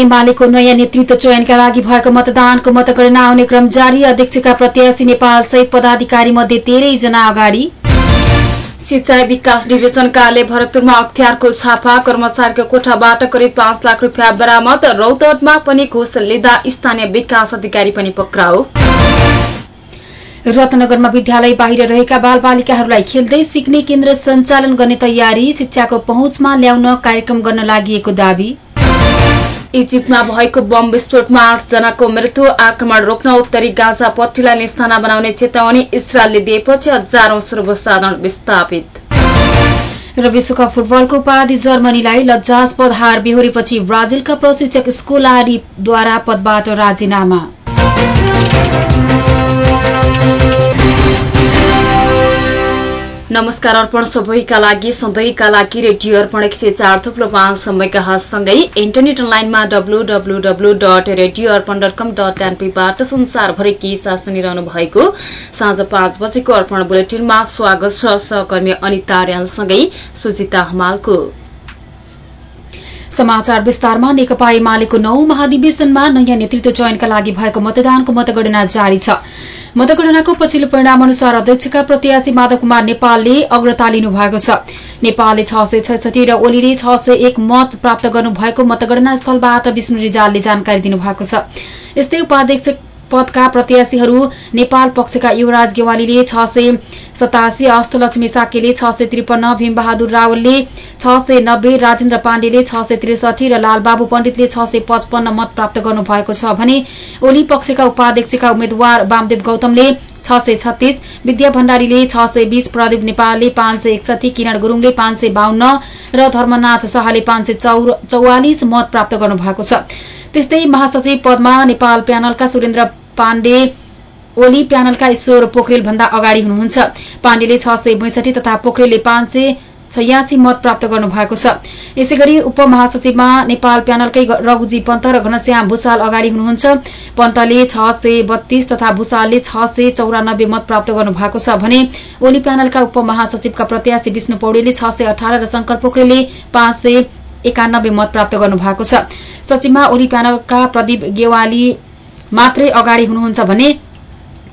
एमालेको नयाँ नेतृत्व चयनका लागि भएको मतदानको मतगणना आउने क्रम जारी। अध्यक्षका प्रत्याशी नेपाल सहित पदाधिकारी मध्ये तेह्रैजना अगाडि। सिंचाई विकास डिभिजन कार्यालय भरतपुरमा अख्तियारको छापा कर्मचारीको कोठाबाट करिब पाँच लाख रूपियाँ बरामद। रौतहटमा पनि घुस लिँदा स्थानीय विकास अधिकारी पनि पक्राउ। रत्नगरमा विद्यालय बाहिर रहेका बालबालिकाहरूलाई खेल्दै सिक्ने केन्द्र सञ्चालन गर्ने तयारी शिक्षाको पहुँचमा ल्याउन कार्यक्रम गर्न लागि दावी। इजिप्टमा भएको बम विस्फोटमा आठजनाको मृत्यु आक्रमण रोक्न उत्तरी गाजा पट्टीलाई निस्थाना बनाउने चेतावनी इजरायलले दिएपछि हजारौं सर्वसाधारण विस्थापित। र विश्वकप फुटबलको उपाधि जर्मनीलाई लज्जास्पद हार बेहोरेपछि ब्राजिलका प्रशिक्षक स्कोलारीद्वारा पदबाट राजीनामा। नमस्कार अर्पण सबैका लागि सधैँका लागि रेडियो अर्पण एक सय चार थुप्रो पाँच समयका हातसँगै इन्टरनेट अनलाइनमा W W W dot radio Arpan dot com dot एनपीबाट संसारभरि के साथ सुनिरहनु भएको साँझ पाँच बजेको अर्पण बुलेटिनमा स्वागत छ सहकर्मी अनिता र्यालसँगै सुजिता हमालको। समाचार विस्तारमा नेकपा एमालेको नौ महाधिवेशनमा नयाँ नेतृत्व चयनका लागि भएको मतदानको मतगणना जारी छ। मतगणनाको पछिल्लो परिणाम अनुसार अध्यक्षका प्रत्याशी माधव कुमार नेपालले अग्रता लिनु भएको छ। नेपालले छ सय छैसठी र ओलीले छ सय एक मत प्राप्त गर्नुभएको मतगणना स्थलबाट विष्णु रिजालले जानकारी दिनुभएको छ। यस्तै उपाध्यक्ष पदका प्रत्याशीहरू नेपाल पक्षका युवराज गेवालीले छ सय सतासी अष्टलक्ष्मी साकेले छ सय त्रिपन्न भीमबहादुर रावलले छ सय नब्बे राजेन्द्र पाण्डेले छ सय त्रिसठी र लालबाबु पण्डितले छ सय पचपन्न मत प्राप्त गर्नुभएको छ भने ओली पक्षका उपाध्यक्षका उम्मेद्वार वामदेव गौतमले छ सय छत्तीस विद्या भण्डारीले छ सय बीस प्रदीप नेपालले पाँच सय एकसठी किरण गुरूङले पाँच सय बाहन्न र धर्मनाथ शाहले पाँच सय चौवालिस मत प्राप्त गर्नुभएको छ। त्यस्तै महासचिव पदमा नेपाल प्यानलका सुरेन्द्र पाण्डे ओली प्यानलका ईश्वर पोखरेल भन्दा अगाडि हुनुहुन्छ। पाण्डेले छ सय बैसठी तथा पोखरेलले पाँच सय छयासी मत प्राप्त गर्नुभएको छ। यसै गरी उपमहासचिवमा नेपाल प्यानलकै रघुजी पन्त र घनश्याम भूषाल अगाडि हुनुहुन्छ। पन्तले छ सय बत्तीस तथा भूषालले छ सय चौरानब्बे मत प्राप्त गर्नुभएको छ भने ओली प्यानलका उपमहासचिवका प्रत्याशी विष्णु पौडेलले छ सय अठार र शंकर पोखरेलले पाँच सय एकानब्बे मत प्राप्त गर्नुभएको छ। सचिवमा ओली प्यानलका प्रदीप गेवाली मात्रै अगाडि हुनुहुन्छ भने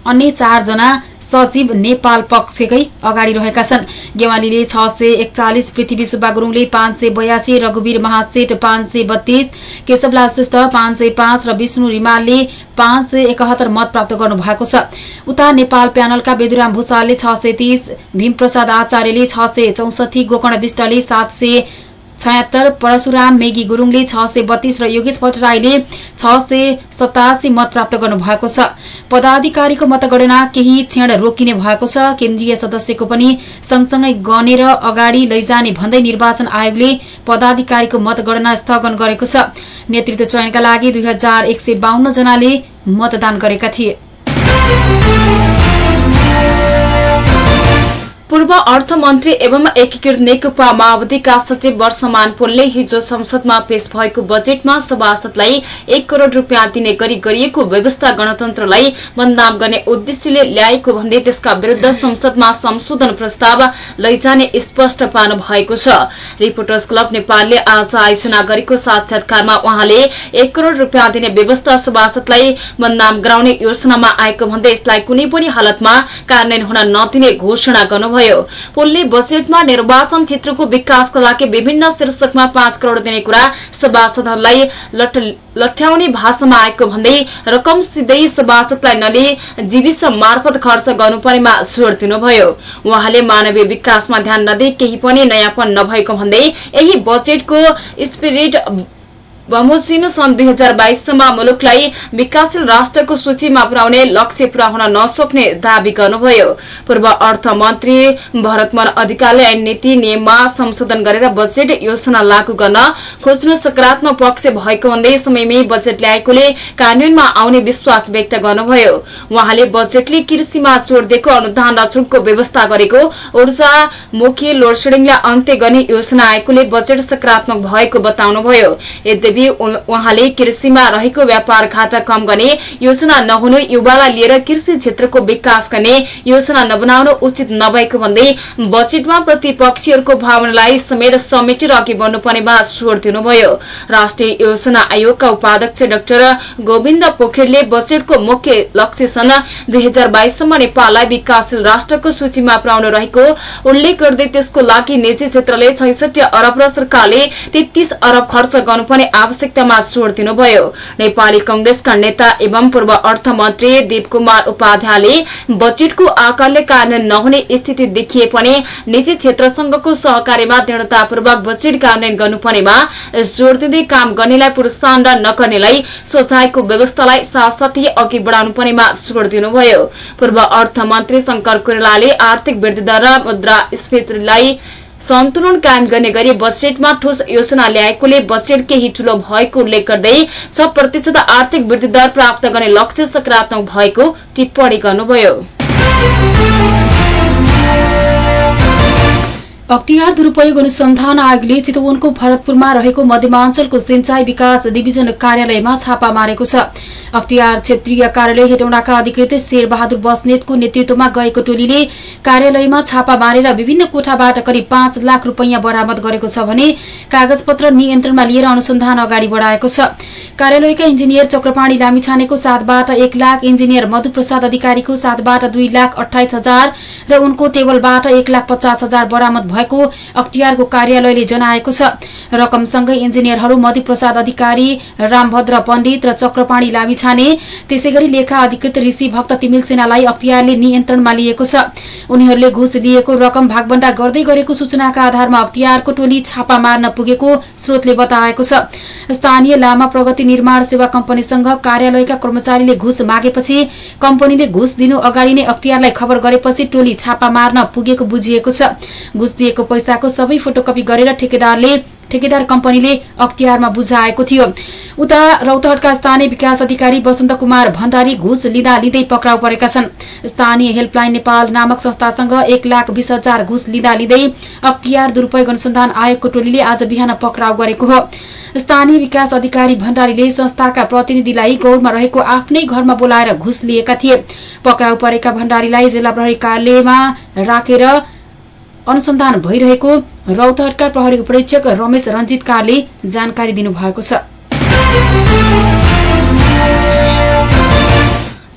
अन्य चारजना सचिव नेपाल पक्षकै अगाडि रहेका छन्। गेवालीले छ सय एकचालिस पृथ्वी सुब्बा गुरूङले पाँच सय बयासी रघुवीर महासेठ पाँच सय बत्तीस केशवलाल श्रेष्ठ पाँच सय पाँच र विष्णु रिमालले पाँच सय एकहत्तर मत प्राप्त गर्नु भएको छ। उता नेपाल प्यानलका बेदुराम भूषालले छ सय तीस भीमप्रसाद आचार्यले छ सय चौसठी गोकर्ण विष्टले सात सय छयत्तर परशुराम मेगी गुरूङले छ सय बत्तीस र योगेश भट्टराईले छ सय सतासी मत प्राप्त गर्नु भएको छ। पदाधिकारीको मतगणना केही क्षण रोकिने भएको छ। केन्द्रीय सदस्यको पनि सँगसँगै गनेर अगाडि लैजाने भन्दै निर्वाचन आयोगले पदाधिकारीको मतगणना स्थगन गरेको छ। नेतृत्व चयनका लागि दुई हजार एक सय बाहन्न जनाले मतदान गरेका थिए। पूर्व अर्थमन्त्री एवं एकीकृत नेकपा माओवादीका सचिव वर्षमान पोलले हिजो संसदमा पेश भएको बजेटमा सभासदलाई एक करोड़ रूपियाँ दिने गरी गरिएको व्यवस्था गणतन्त्रलाई बदनाम गर्ने उद्देश्यले ल्याएको भन्दै त्यसका विरूद्ध संसदमा संशोधन प्रस्ताव लैजाने स्पष्ट पार्नु भएको छ। रिपोर्टर्स क्लब नेपालले आज आयोजना गरेको साक्षात्कारमा उहाँले एक करोड़ रूपियाँ दिने व्यवस्था सभासदलाई बदनाम गराउने योजनामा आएको भन्दै यसलाई कुनै पनि हालतमा कार्यान्वयन हुन नदिने घोषणा गर्नुभयो। गर्नुभयो। पुलले बजेटमा निर्वाचन क्षेत्रको विकासका लागि विभिन्न शीर्षकमा पाँच करोड़ दिने कुरा सभासदहरूलाई लट्याउने भाषामा आएको भन्दै रकम सिधै सभासदलाई नलिई जीविस मार्फत खर्च गर्नुपर्नेमा जोड़ दिनुभयो। उहाँले मानवीय विकासमा ध्यान नदिई केही पनि नयाँपन नभएको भन्दै यही बजेटको स्पिरिट बमोजिम सन् दुई हजार बाइससम्म मुलुकलाई विकासशील राष्ट्रको सूचीमा पुर्याउने लक्ष्य पूरा हुन नसक्ने दावी गर्नुभयो। पूर्व अर्थमन्त्री भरतमन अधिकारले ऐन नीति नियममा संशोधन गरेर बजेट योजना लागू गर्न खोज्नु सकारात्मक पक्ष भएको भन्दै समयमै बजेट ल्याएकोले कार्यान्वयनमा आउने विश्वास व्यक्त गर्नुभयो। उहाँले बजेटले कृषिमा जोड़ दिएको अनुदान र छुटको व्यवस्था गरेको ऊर्जा मुखी लोडसेडिङलाई अन्त्य गर्ने योजना आएकोले बजेट सकारात्मक भएको बताउनुभयो। यदि उहाँले कृषिमा रहेको व्यापार घाटा कम गर्ने योजना नहुनु युवालाई लिएर कृषि क्षेत्रको विकास गर्ने योजना नबनाउनु उचित नभएको भन्दै बजेटमा प्रतिपक्षीहरूको भावनालाई समेत समेटेर अघि बढ्नुपर्नेमा जोड़ दिनुभयो। राष्ट्रिय योजना आयोगका उपाध्यक्ष डाक्टर गोविन्द पोखरेलले बजेटको मुख्य लक्ष्य सन् दुई हजार नेपाललाई विकासशील राष्ट्रको सूचीमा पुर्याउनु रहेको उल्लेख गर्दै त्यसको लागि निजी क्षेत्रले छैसठी अरब र सरकारले तेत्तीस अरब खर्च गर्नुपर्ने आवश्यकतामा जोड़ दिनुभयो। नेपाली कंग्रेसका नेता एवं पूर्व अर्थमन्त्री दीप कुमार उपाध्यायले बजेटको आकारले कार्यान्वयन नहुने स्थिति देखिए पनि निजी क्षेत्रसँगको सहकार्यमा दृढ़तापूर्वक बजेट कार्यान्वयन गर्नुपर्नेमा जोड़ दिँदै काम गर्नेलाई प्रोत्साहन नगर्नेलाई सोचाइको व्यवस्थालाई साथसाथै अघि बढ़ाउनु पर्नेमा जोड़ दिनुभयो। पूर्व अर्थमन्त्री शंकर कोइरालाले आर्थिक वृद्धि दर र मुद्रास्फीतिलाई सन्तुलन कायम गर्ने गरी बजेटमा ठोस योजना ल्याएकोले बजेट केही ठूलो भएको उल्लेख गर्दै छ प्रतिशत आर्थिक वृद्धि दर प्राप्त गर्ने लक्ष्य सकारात्मक भएको टिप्पणी गर्नुभयो। अख्तियार दुरूपयोग अनुसन्धान आयोगले चितवनको भरतपुरमा रहेको मध्यमाञ्चलको सिंचाई विकास डिभिजन कार्यालयमा छापा मारेको छ। अख्तियार क्षेत्रीय कार्यालय हेटौँडाका अधिकृत शेरबहादुर बस्नेतको नेतृत्वमा गएको टोलीले कार्यालयमा छापा मारेर विभिन्न कोठाबाट करिब पाँच लाख रूपियाँ बरामद गरेको छ भने कागजपत्र नियन्त्रणमा लिएर अनुसन्धान अगाडि बढ़ाएको छ। कार्यालयका इन्जिनियर चक्रपाणी लामिछानेको साथबाट एक लाख इन्जिनियर मधुप्रसाद अधिकारीको साथबाट दुई लाख अठाइस हजार र उनको टेबलबाट एक लाख पचास हजार बरामद भएको अख्तियारको कार्यालयले जनाएको छ। रकमसँगै इन्जिनियरहरू मधुप्रसाद अधिकारी रामभद्र पण्डित र चक्रपाणी लामिछाने त्यसै गरी लेखा अधिकृत ऋषि भक्त तिमिल सेनालाई अख्तियारले नियन्त्रणमा लिएको छ। उनीहरूले घुस लिएको रकम भागबण्डा गर्दै गरेको सूचनाका आधारमा अख्तियारको टोली छापा मार्न पुगेको स्रोतले बताएको छ। स्थानीय लामा प्रगति निर्माण सेवा कम्पनीसँग कार्यालयका कर्मचारीले घुस मागेपछि कम्पनीले घुस दिनु अगाडि नै अख्तियारलाई खबर गरेपछि टोली छापा मार्न पुगेको बुझिएको छ। घुस दिएको पैसाको सबै फोटोकपी गरेर ठेकेदारले ठेकेदार कम्पनीले अख्तियारमा बुझाएको थियो। उता रौतहटका स्थानीय विकास अधिकारी वसन्त कुमार भण्डारी घुस लिँदा लिँदै पक्राउ परेका छन्। स्थानीय हेल्पलाइन नेपाल नामक संस्थासँग एक लाख बीस हजार घुस लिँदा लिँदै अख्तियार दुरूपयोग अनुसन्धान आयोगको टोलीले आज बिहान पक्राउ गरेको हो। स्थानीय विकास अधिकारी भण्डारीले संस्थाका प्रतिनिधिलाई गौरमा रहेको आफ्नै घरमा बोलाएर घुस लिएका थिए। पक्राउ परेका भण्डारीलाई जिल्ला प्रहरी कार्यालयमा राखेर अनुसन्धान भइरहेको रौतहटका प्रहरी उपरीक्षक रमेश रञ्जित कारले जानकारी दिनुभएको छ।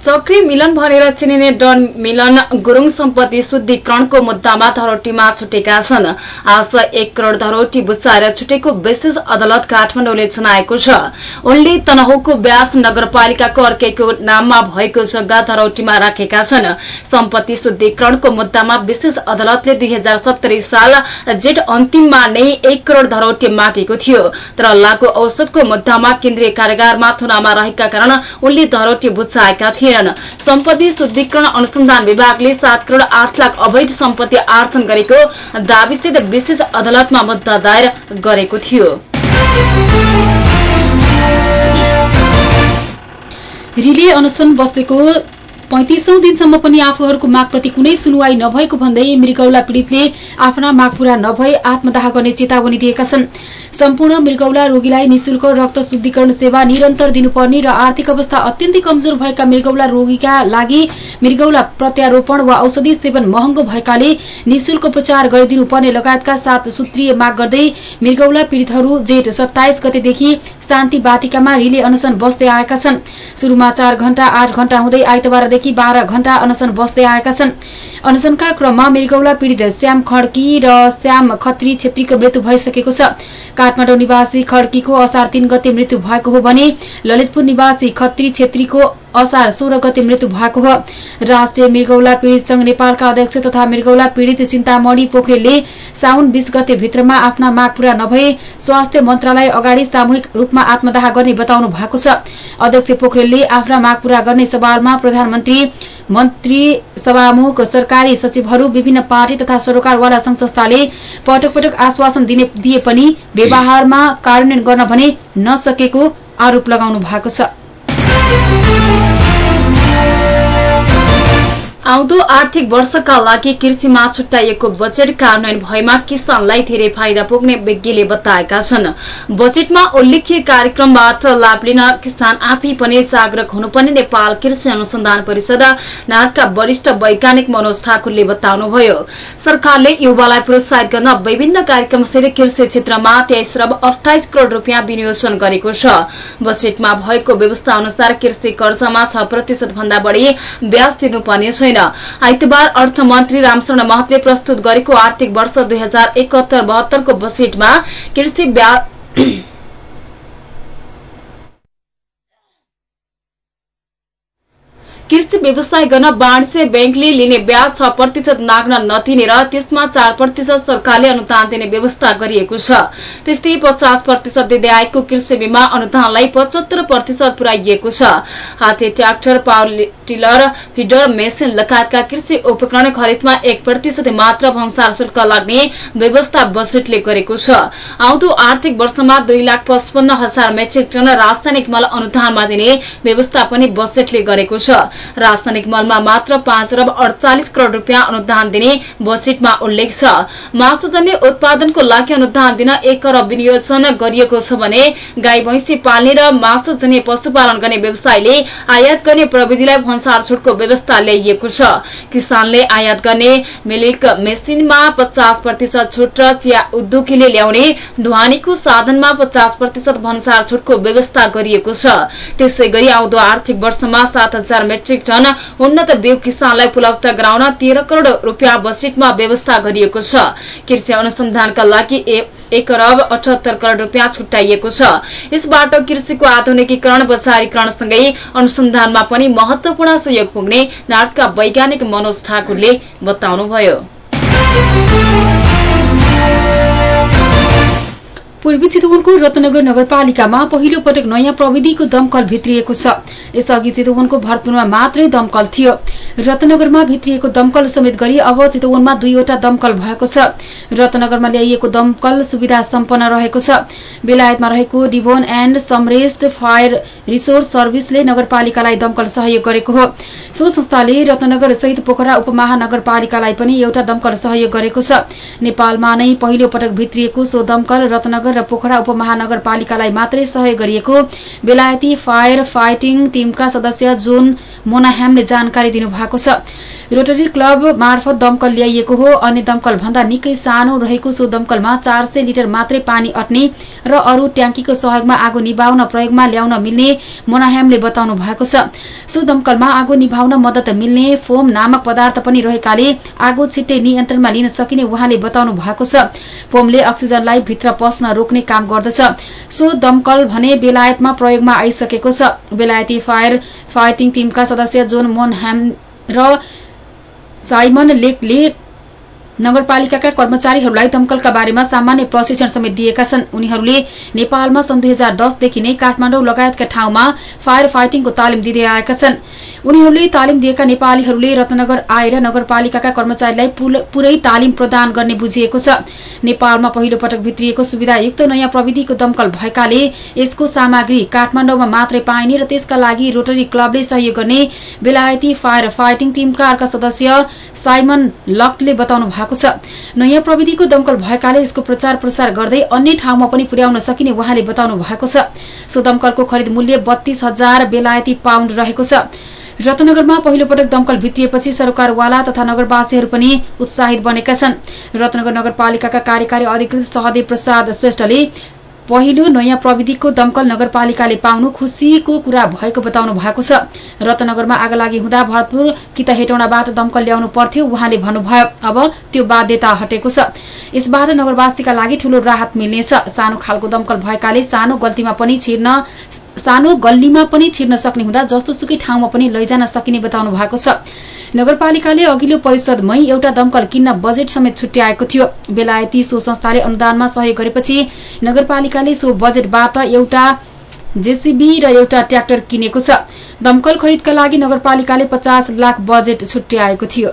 चक्री मिलन भनेर चिनिने डन मिलन गुरूङ सम्पत्ति शुद्धिकरणको मुद्दामा धरोटीमा छुटेका छन्। आज एक करोड़ धरोटी बुच्चाएर छुटेको विशेष अदालत काठमाडौँले जनाएको छ। उनले तनहुको व्यास नगरपालिकाको अर्कैको नाममा भएको जग्गा धरोटीमा राखेका छन्। सम्पत्ति शुद्धिकरणको मुद्दामा विशेष अदालतले दुई साल जेठ अन्तिममा नै एक करोड़ धरोटी मागेको थियो। तर लागू औषधको मुद्दामा केन्द्रीय कारागारमा थुनामा रहेका कारण उनले धरोटी बुच्चाएका थिए। थिएनन् सम्पत्ति शुद्धिकरण अनुसन्धान विभागले सात करोड़ आठ लाख अवैध सम्पत्ति आर्जन गरेको दावीसित विशेष अदालतमा मुद्दा दायर गरेको थियो। रिले अनसन बसेको पैंतिसौं दिनसम्म पनि आफूहरूको मागप्रति कुनै सुनवाई नभएको भन्दै मृगौला पीड़ितले आफ्ना माग पूरा नभए आत्मदाह गर्ने चेतावनी दिएका छन्। सम्पूर्ण मृगौला रोगीलाई निशुल्क रक्त शुद्धिकरण सेवा निरन्तर दिनुपर्ने र आर्थिक अवस्था अत्यन्तै कमजोर भएका मृगौला रोगीका लागि मृगौला प्रत्यारोपण वा औषधि सेवन महँगो भएकाले निशुल्क उपचार गरिदिनुपर्ने लगायतका सात सूत्रीय माग गर्दै मृगौला पीड़ितहरू जेठ सत्ताइस गतेदेखि शान्ति बाटिकामा रिले अनसन बस्दै आएका छन्। शुरूमा चार घण्टा आठ घण्टा हुँदै आइतबार देखि बाह्र घण्टा अनसन बस्दै आएका छन्। अनसनका क्रममा मृगौला पीड़ित श्याम खड्की र श्याम खत्री छेत्रीको मृत्यु भइसकेको छ। काठमाडौँ निवासी खड्कीको असार तीन गते मृत्यु भएको हो भने ललितपुर निवासी खत्री छेत्रीको असार सोह्र गते मृत्यु भएको हो। राष्ट्रिय मृगौला पीड़ित संघ नेपालका अध्यक्ष तथा मृगौला पीड़ित चिन्तामणि पोखरेलले साउन बीस गते भित्रमा आफ्ना माग पूरा नभए स्वास्थ्य मन्त्रालय अगाडि सामूहिक रूपमा आत्मदाह गर्ने बताउनु भएको छ। अध्यक्ष पोखरेलले आफ्ना माग पूरा गर्ने सवालमा प्रधानमन्त्री मन्त्री सभामुख सरकारी सचिवहरू विभिन्न पार्टी तथा सरकारवाला संघ संस्थाले पटक पटक आश्वासन दिए पनि व्यवहारमा कार्यान्वयन गर्न भने नसकेको आरोप लगाउनु भएको छ। आउँदो आर्थिक वर्षका लागि कृषिमा छुट्याइएको बजेट कार्यान्वयन भएमा किसानलाई धेरै फाइदा पुग्ने विज्ञले बताएका छन्। बजेटमा उल्लेखित कार्यक्रमबाट लाभ लिन किसान आफै पनि जागरूक हुनुपर्ने नेपाल कृषि अनुसन्धान परिषद नारका वरिष्ठ वैज्ञानिक मनोज ठाकुरले बताउनुभयो। सरकारले युवालाई प्रोत्साहित गर्न विभिन्न कार्यक्रमसहित कृषि क्षेत्रमा तेइस अरब अठाइस करोड़ रूपियाँ विनियोजन गरेको छ। बजेटमा भएको व्यवस्था अनुसार कृषि कर्जमा छ प्रतिशत भन्दा बढ़ी ब्याज दिनुपर्ने छैन आइतबार अर्थमन्त्री रामचरण महतले प्रस्तुत गरेको आर्थिक वर्ष दुई हजार एकहत्तर बहत्तरको बजेटमा कृषि कृषि व्यवसाय गर्न वाणिज्य ब्याङ्कले लिने ब्याज छ प्रतिशत नाग्न नदिने र त्यसमा चार प्रतिशत सरकारले अनुदान दिने व्यवस्था गरिएको छ। त्यस्तै पचास प्रतिशत दिँदै आएको कृषि बीमा अनुदानलाई पचहत्तर प्रतिशत पुर्याइएको छ। हाते tractor power tiller feeder machine लगायतका कृषि उपकरण खरिदमा एक प्रतिशत मात्र भन्सार शुल्क लाग्ने व्यवस्था बजेटले गरेको छ। आउँदो आर्थिक वर्षमा दुई लाख पचपन्न हजार मेट्रिक टन रासायनिक मल अनुदानमा दिने व्यवस्था पनि बजेटले गरेको छ। राजधानी मलमा मात्र पाँच अरब अडचालिस करोड़ रूपियाँ अनुदान दिने बजेटमा उल्लेख छ। मासुजन्य उत्पादनको लागि अनुदान दिन एक अरब विनियोजन गरिएको छ भने गाई भैंसी पाल्ने र मासुजन्य पशुपालन गर्ने व्यवसायले आयात गर्ने प्रविधिलाई भन्सार छुटको व्यवस्था ल्याइएको छ। किसानले आयात गर्ने मिल्क मेसिनमा पचास प्रतिशत छुट र चिया उद्योगीले ल्याउने ढुवानीको साधनमा पचास प्रतिशत भन्सार छुटको व्यवस्था गरिएको छ। त्यसै गरी आउँदो आर्थिक वर्षमा सात हजार मेट्रिक टन उन्नत बिउ किसानलाई उपलब्ध गराउन तेह्र करोड़ रूपियाँ बजेटमा व्यवस्था गरिएको छ। कृषि अनुसन्धानका लागि एक अरब अठहत्तर करोड़ रूपियाँ छुट्याइएको छ। यसबाट कृषिको आधुनिकीकरण बजारीकरणसँगै अनुसन्धानमा पनि महत्वपूर्ण सहयोग पुग्ने नाटका वैज्ञानिक मनोज ठाकुरले बताउनुभयो। पूर्वी चितवनको रत्नगर नगरपालिकामा पहिलो पटक नयाँ प्रविधिको दमकल भित्रिएको छ। यसअघि चितवनको भरतपुरमा मात्रै दमकल थियो। रत्नगरमा भित्रिएको दमकल समेत गरी अब चितवनमा दुईवटा दमकल भएको छ। रत्नगरमा ल्याइएको दमकल सुविधा सम्पन्न रहेको छ। बेलायतमा रहेको Devon and Somerset fire resource सर्भिसले नगरपालिकालाई दमकल सहयोग गरेको हो। सो संस्थाले रत्नगर सहित पोखरा उपमहानगरपालिकालाई पनि एउटा दमकल सहयोग गरेको छ। नेपालमा नै पहिलो पटक भित्रिएको सो दमकल रत्नगर र पोखरा उपमहानगरपालिकालाई मात्रै सहयोग गरिएको बेलायती फायर फाइटिङ टीमका सदस्य जोन मोनाह्यामले जानकारी दिनुभएको छ। रोटरी क्लब मार्फत दमकल ल्याइएको हो। अन्य दमकल भन्दा निकै सानो रहेको सो दमकलमा चार सय लिटर मात्रै पानी अट्ने र अरू ट्याङ्कीको सहयोगमा आगो निभाउन प्रयोगमा ल्याउन मिल्ने मोनाह्यामले बताउनु भएको छ। सो दमकलमा आगो निभाउन मद्दत मिल्ने फोम नामक पदार्थ पनि रहेकाले आगो छिट्टै नियन्त्रणमा लिन सकिने उहाँले बताउनु भएको छ। फोमले अक्सिजनलाई भित्र पस्न रोक्ने काम गर्दछ। सो दमकल भने बेलायतमा प्रयोगमा आइसकेको छ। बेलायती फायर फाइटिङ टीमका सदस्य जोन मोनह्याम र साइमन लेकले नगरपालिकाका कर्मचारीहरूलाई दमकलका बारेमा सामान्य प्रशिक्षण समेत दिएका छन्। उनीहरूले नेपालमा सन् दुई हजार दसदेखि नै काठमाडौँ लगायतका ठाउँमा फायर फाइटिङको तालिम दिँदै आएका छन्। उनीहरूले तालिम दिएका नेपालीहरूले रत्नगर आएर नगरपालिकाका कर्मचारीलाई पूरै तालिम प्रदान गर्ने बुझिएको छ। नेपालमा पहिलो पटक भित्रिएको सुविधायुक्त नयाँ प्रविधिको दमकल भएकाले यसको सामग्री काठमाडौँमा मात्रै पाइने र त्यसका लागि रोटरी क्लबले सहयोग गर्ने बेलायती फायर फाइटिङ टीमका अर्का सदस्य साइमन लकले बताउनु भएको छ। नयाँ प्रविधिको दमकल भएकाले यसको प्रचार प्रसार गर्दै अन्य ठाउँमा पनि पुर्याउन सकिने उहाँले बताउनु भएको छ। सो दमकलको खरिद मूल्य बत्तीस हजार बेलायती पाउण्ड रहेको छ। रत्नगरमा पहिलो पटक दमकल भित्रिएपछि सरकारवाला तथा नगरवासीहरू पनि उत्साहित बनेका छन्। रत्नगर नगरपालिकाका कार्यकारी अधिकृत सहदेव प्रसाद श्रेष्ठले पहिलो नयाँ प्रविधिको दमकल नगरपालिकाले पाउनु खुसीको कुरा भएको बताउनु भएको छ। रत्नगरमा आगलागी हुँदा भरतपुर कि त हेटौँडाबाट दमकल ल्याउनु पर्थ्यो उहाँले भन्नुभयो अब त्यो बाध्यता हटेको छ। यसबाट नगरवासीका लागि ठूलो राहत मिल्नेछ। सानो खालको दमकल भएकाले सानो गल्तीमा पनि छिर्न सानो गल्लीमा पनि छिर्न सक्ने हुँदा जस्तो सुकै ठाउँमा पनि लैजान सकिने बताउनु भएको छ। नगरपालिकाले अघिल्लो परिषदमै एउटा दमकल किन्न बजेट समेत छुट्याएको थियो। बेलायती सो संस्थाले अनुदानमा सहयोग गरेपछि नगरपालिकाले सो बजेटबाट एउटा जेसीबी र एउटा ट्र्याक्टर किनेको छ। दमकल खरिदका लागि नगरपालिकाले पचास लाख बजेट छुट्याएको थियो।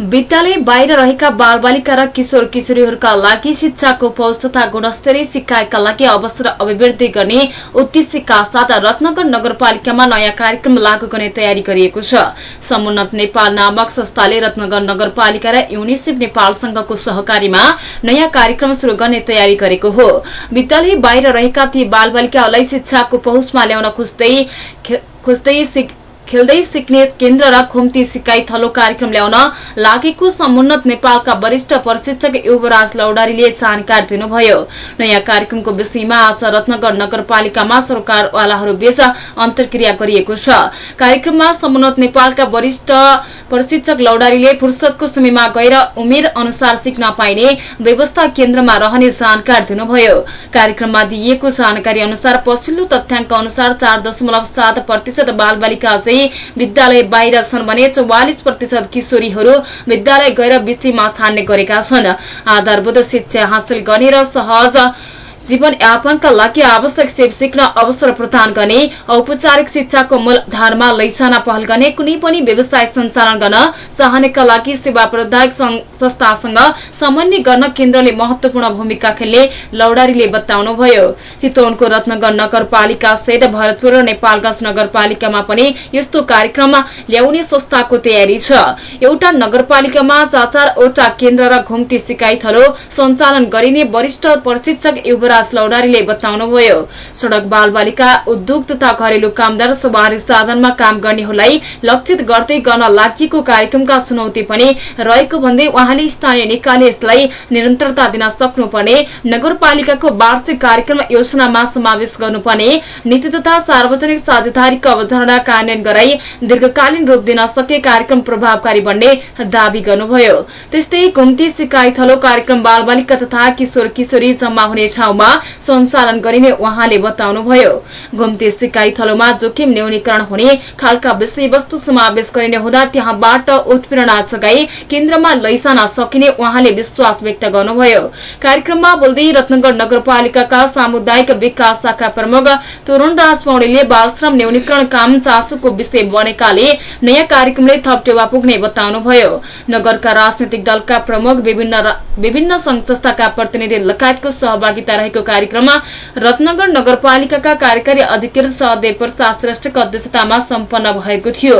विद्यालय बाहिर रहेका बालबालिका र किशोर किशोरीहरूका लागि शिक्षाको पहुँच तथा गुणस्तरीय सिकाइका लागि अवसर अभिवृद्धि गर्ने उद्देश्यका साथ रत्नगर नगरपालिकामा नयाँ कार्यक्रम लागू गर्ने तयारी गरिएको छ। समुन्नत नेपाल नामक संस्थाले रत्नगर नगरपालिका र युनिसेफ नेपाल संघको सहकारीमा नयाँ कार्यक्रम शुरू गर्ने तयारी गरेको हो। विद्यालय बाहिर रहेका ती बालबालिकाहरूलाई शिक्षाको पहुँचमा ल्याउन खोज्दै खेल्दै सिक्ने केन्द्र र खुम्ती सिकाई थलो कार्यक्रम ल्याउन लागेको समुन्नत नेपालका वरिष्ठ प्रशिक्षक युवराज लौडारीले जानकारी दिनुभयो। नयाँ कार्यक्रमको विषयमा आज रत्नगर नगरपालिकामा सरकारवालाहरू बीच अन्तर्क्रिया गरिएको छ। कार्यक्रममा समुन्नत नेपालका वरिष्ठ प्रशिक्षक लौडारीले फुर्सदको समयमा गएर उमेर अनुसार सिक्न पाइने व्यवस्था केन्द्रमा रहने जानकारी दिनुभयो। कार्यक्रममा दिइएको जानकारी अनुसार पछिल्लो तथ्याङ्क अनुसार चार दशमलव सात प्रतिशत बालबालिका विद्यालय बाहिर छन् भने चौवालिस प्रतिशत किशोरीहरू विद्यालय गएर विषयमा छान्ने गरेका छन्। आधारभूत शिक्षा हासिल गर्ने र सहज जीवनयापनका लागि आवश्यक सेव सिक्न अवसर प्रदान गर्ने औपचारिक शिक्षाको मूलधारमा लैसाना पहल गर्ने कुनै पनि व्यवसाय सञ्चालन गर्न चाहनेका लागि सेवा प्रदायक संस्थासँग समन्वय गर्न केन्द्रले महत्वपूर्ण भूमिका खेल्ने लौडारीले बताउनुभयो। चितवनको रत्नगर नगरपालिका सहित भरतपुर र नेपालगंज नगरपालिकामा पनि यस्तो कार्यक्रम ल्याउने संस्थाको तयारी छ। एउटा नगरपालिकामा चार चारवटा केन्द्र र घुम्ती सिकाइ थलो सञ्चालन गरिने वरिष्ठ प्रशिक्षक युवराज राज लौडारीले बताउनुभयो सड़क बाल बालिका उद्योग तथा घरेलु कामदार सवारी साधनमा काम गर्नेहरूलाई लक्षित गर्दै गर्न लागि कार्यक्रमका चुनौती पनि रहेको भन्दै उहाँले स्थानीय निकायले यसलाई निरन्तरता दिन सक्नुपर्ने नगरपालिकाको वार्षिक कार्यक्रम योजनामा समावेश गर्नुपर्ने नीति तथा सार्वजनिक साझेदारीको अवधारणा कार्यान्वयन गराई दीर्घकालीन रूप दिन सके कार्यक्रम प्रभावकारी बन्ने दावी गर्नुभयो। त्यस्तै घुम्ती सिकाई थलो कार्यक्रम बाल बालिका तथा किशोर किशोरी जम्मा हुने ठाउँमा सञ्चालन गरिने उहाँले बताउनुभयो। घुम्ती सिकाई थलोमा जोखिम न्यूनीकरण हुने खालका विषयवस्तु समावेश गरिने हुँदा त्यहाँबाट उत्प्रेरणा जगाई केन्द्रमा लैजान सकिने उहाँले विश्वास व्यक्त गर्नुभयो। कार्यक्रममा बोल्दै रत्नगर नगरपालिकाका सामुदायिक विकास शाखा प्रमुख तोरण राज पौडेलले बालश्रम न्यूनीकरण काम चासोको विषय बनेकाले नयाँ कार्यक्रमले थप टेवा पुग्ने बताउनुभयो। नगरका राजनैतिक दलका प्रमुख विभिन्न संघ संस्थाका प्रतिनिधि लगायतको सहभागिता भएको कार्यक्रममा रत्नगर नगरपालिकाका कार्यकारी अधिकृत सहदेव प्रसाद श्रेष्ठको अध्यक्षतामा सम्पन्न भएको थियो।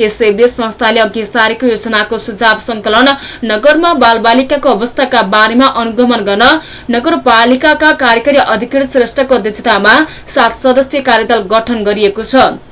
यसैबीच संस्थाले अघि सारेको योजनाको सुझाव संकलन नगरमा बाल बालिकाको अवस्थाका बारेमा अनुगमन गर्न नगरपालिकाका कार्यकारी अधिकृत श्रेष्ठको अध्यक्षतामा सात सदस्यीय कार्यदल गठन गरिएको छ।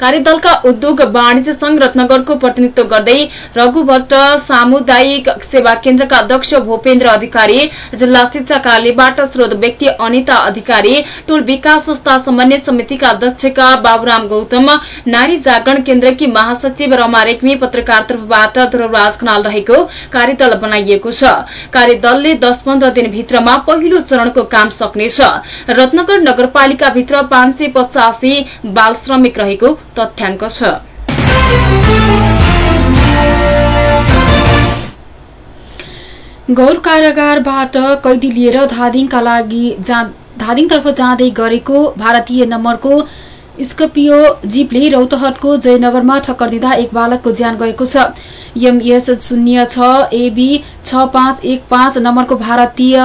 कार्यदलका उद्योग वाणिज्य संघ रत्नगरको प्रतिनिधित्व गर्दै रघु भट्ट सामुदायिक सेवा केन्द्रका अध्यक्ष भूपेन्द्र अधिकारी जिल्ला शिक्षा कार्यालयबाट स्रोत व्यक्ति अनिता अधिकारी टोल विकास संस्था समन्वय समितिका अध्यक्षका बाबुराम गौतम नारी जागरण केन्द्रकी महासचिव रमा रेग्मी पत्रकार तर्फबाट ध्रुवराज खनाल रहेको कार्यदल बनाइएको छ। कार्यदलले दश पन्ध्र दिनभित्रमा पहिलो चरणको काम सक्नेछ। रत्नगर नगरपालिकाभित्र पाँच सय पचासी बाल श्रमिक रहेको तथ्याङ्क छ गौर कारागारबाट कैदी लिएर धादिङका लागि धादिङतर्फ जाँदै गरेको भारतीय नम्बरको स्कपियो जीपले रौतहटको जयनगरमा ठक्कर दिँदा एक बालकको ज्यान गएको छ एमएस शून्य छ एबी छ पाँच एक पाँच नम्बरको भारतीय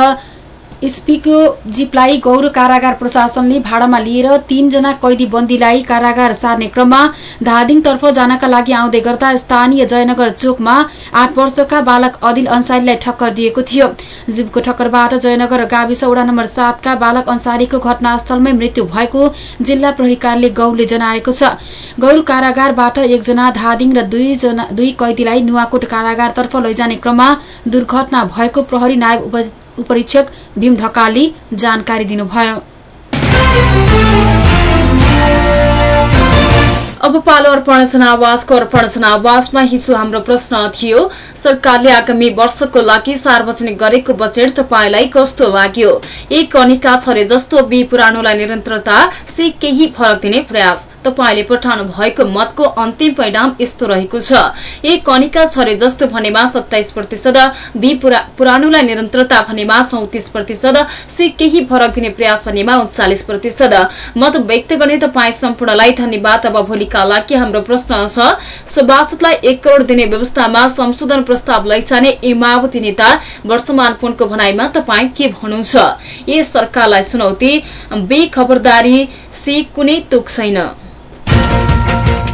स्पिको जीपलाई गौर कारागार प्रशासनले भाडामा लिएर तीनजना कैदी बन्दीलाई कारागार सार्ने क्रममा धादिङतर्फ जानका लागि आउँदै गर्दा स्थानीय जयनगर चोकमा आठ वर्षका बालक अदिल अन्सारीलाई ठक्कर दिएको थियो। जीवको ठक्करबाट जयनगर गाविस वडा नम्बर सातका बालक अन्सारीको घटनास्थलमै मृत्यु भएको जिल्ला प्रहरी कार्यालय गौरले जनाएको छ। गौर कारागारबाट एकजना धादिङ र दुई कैदीलाई नुवाकोट कारागारतर्फ लैजाने क्रममा दुर्घटना भएको प्रहरी नायब उपरीक्षक भीम ढकालले जानकारी दिनुभयो। अब पालो अर्पण जनावासको अर्पण जनावासमा हिजो हाम्रो प्रश्न थियो सरकारले आगामी वर्षको लागि सार्वजनिक गरेको बजेट तपाईँलाई कस्तो लाग्यो? एक कनिका छरे जस्तो बी पुरानोलाई निरन्तरता से केही फरक दिने प्रयास तपाईँले पठाउनु भएको मतको अन्तिम परिणाम यस्तो रहेको छ। ए कनिका छरे जस्तो भनेमा सत्ताइस प्रतिशत बी पुरानोलाई निरन्तरता भनेमा चौतिस प्रतिशत सी केही फरक दिने प्रयास भनेमा उन्चालिस प्रतिशत। मत व्यक्त गर्ने तपाईँ सम्पूर्णलाई धन्यवाद। अब भोलिका लागि हाम्रो प्रश्न छ सभासदलाई एक करोड़ दिने व्यवस्थामा संशोधन प्रस्ताव लैजाने ए माओवादी नेता वर्षमान पुनको भनाईमा तपाईँ के भन्नुहुन्छ? ए सरकारलाई चुनौती बी खबरदारी सी कुनै तुक छैन।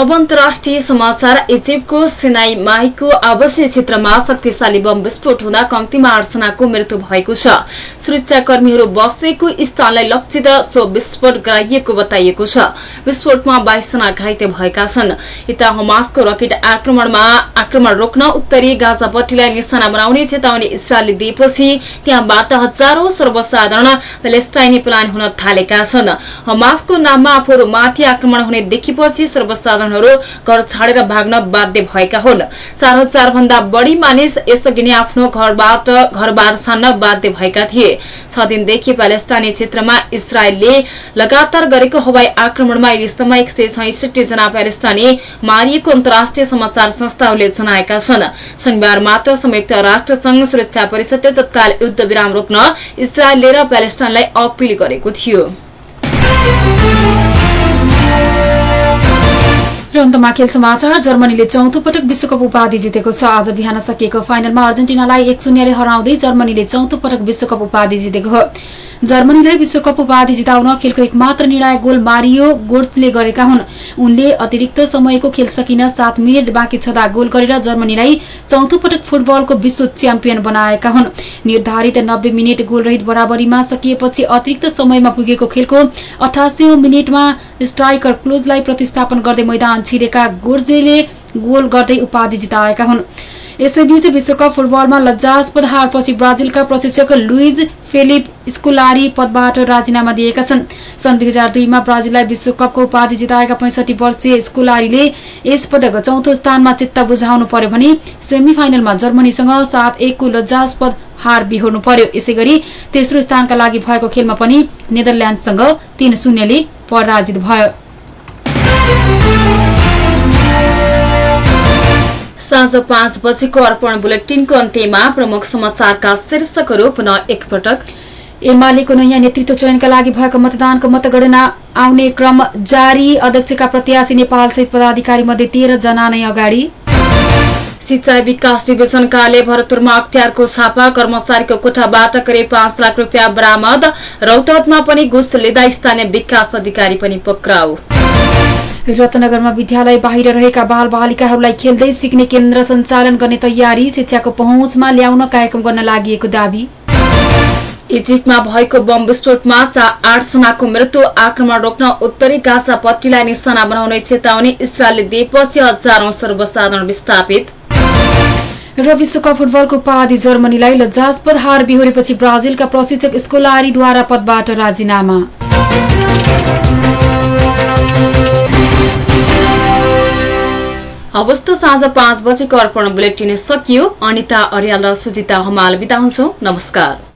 अब अन्तर्राष्ट्रिय समाचार इजिप्टको सिनाई माईको आवासीय क्षेत्रमा शक्तिशाली बम विस्फोट हुँदा कम्तीमा आठजनाको मृत्यु भएको छ। सुरक्षाकर्मीहरू बसेको स्थानलाई लक्षित सो विस्फोट गराइएको बताइएको छ। विस्फोटमा बाइसजना घाइते भएका छन्। यता हमासको रकेट आक्रमणमा आक्रमण रोक्न उत्तरी गाजापट्टीलाई निशाना बनाउने चेतावनी इसरायलले दिएपछि त्यहाँबाट हजारौं सर्वसाधारण पेलेस्टाइनी प्लान हुन थालेका छन्। हमासको नाममा आफूहरूमाथि आक्रमण हुने देखिपछि सर्वसाधारण वाहनहरू घर छाडेर भाग्न बाध्य भएका हुन्। चार हजार भन्दा बढ़ी मानिस यसअघि नै आफ्नो घरबाट घरबार छान्न बाध्य भएका थिए। छ दिनदेखि प्यालेस्टाइनी क्षेत्रमा इसरायलले लगातार गरेको हवाई आक्रमणमा अहिलेसम्म एक सय छैसठी जना प्यालेस्टाइनी मारिएको अन्तर्राष्ट्रिय समाचार संस्थाहरूले जनाएका छन्। शनिबार मात्र संयुक्त राष्ट्र संघ सुरक्षा परिषदले तत्काल युद्ध विराम रोक्न इसरायलले र प्यालेस्टाइनलाई अपील गरेको थियो। र अन्तमा खेल समाचार जर्मनीले चौथो पटक विश्वकप उपाधि जितेको छ। आज बिहान सकिएको फाइनलमा अर्जेन्टिनालाई एक शून्यले हराउँदै जर्मनीले चौथो पटक विश्वकप उपाधि जितेको हो। जर्मनीलाई विश्वकप उपाधि जिताउन खेलको एक मात्र निर्णायक गोल मारियो गोड्सले गरेका हुन्। उनले अतिरिक्त समयको खेल सकिन सात मिनट बाँकी छँदा गोल गरेर जर्मनीलाई चौथो पटक फुटबलको विश्व च्याम्पियन बनाएका हुन्। निर्धारित नब्बे मिनट गोल रहित बराबरीमा सकिएपछि अतिरिक्त समयमा पुगेको खेलको अठासी मिनटमा स्ट्राइकर क्लोजलाई प्रतिस्थापन गर्दै मैदान छिरेका गोर्जेले गोल गर्दै उपाधि जिताएका हुन्। यसैबीच विश्वकप फुटबलमा लज्जास्पद हारपछि ब्राजिलका प्रशिक्षक लुइज फेलिप स्कुलारी पदबाट राजीनामा दिएका छन्। सन् दुई हजार दुईमा ब्राजिललाई विश्वकपको उपाधि जिताएका पैंसठी वर्षीय स्कुलारीले यसपटक चौथो स्थानमा चित्त बुझाउनु पर्यो भने सेमी फाइनलमा जर्मनीसँग सात एकको लज्जास्पद हार बिहोर्नु पर्यो। यसै गरी तेस्रो स्थानका लागि भएको खेलमा पनि नेदरल्याण्डसँग तीन शून्यले पराजित भयो। साँझ पाँच बजेको अर्पण बुलेटिनको अन्त्यमा प्रमुख समाचारका शीर्षकहरू पुनः एकपटक। एमालेको नयाँ नेतृत्व चयनका लागि भएको मतदानको मतगणना आउने क्रम जारी। अध्यक्षका प्रत्याशी नेपाल सहित पदाधिकारी मध्ये तेह्र जना नै अगाडि। सिंचाई विकास डिभिजन कार्यालय भरतपुरमा अख्तियारको छापा कर्मचारीको कोठाबाट करिब पाँच लाख रुपियाँ बरामद। रौतहटमा पनि घुस लिँदा स्थानीय विकास अधिकारी पनि पक्राउ। रत्नगरमा विद्यालय बाहिर रहेका बाल बालिकाहरूलाई खेल्दै सिक्ने केन्द्र सञ्चालन गर्ने तयारी शिक्षाको पहुँचमा ल्याउन कार्यक्रम गर्न लागि दावी। इजिप्टमा भएको बम विस्फोटमा आठजनाको मृत्यु आक्रमण रोक्न उत्तरी गाजा पट्टीलाई निशाना बनाउने चेतावनी इसरायलले दिएपछि हजारौं सर्वसाधारण विस्थापित। र विश्वकप फुटबलको उपाधि जर्मनीलाई लज्जास्पद हार बिहोरेपछि ब्राजिलका प्रशिक्षक स्कोलारीद्वारा पदबाट राजीनामा। अवस्था साँझ पाँच बजेको अर्पण बुलेटिन सकियो। अनिता अर्याल र सुजिता हमाल बिदा हुन्छौ। नमस्कार।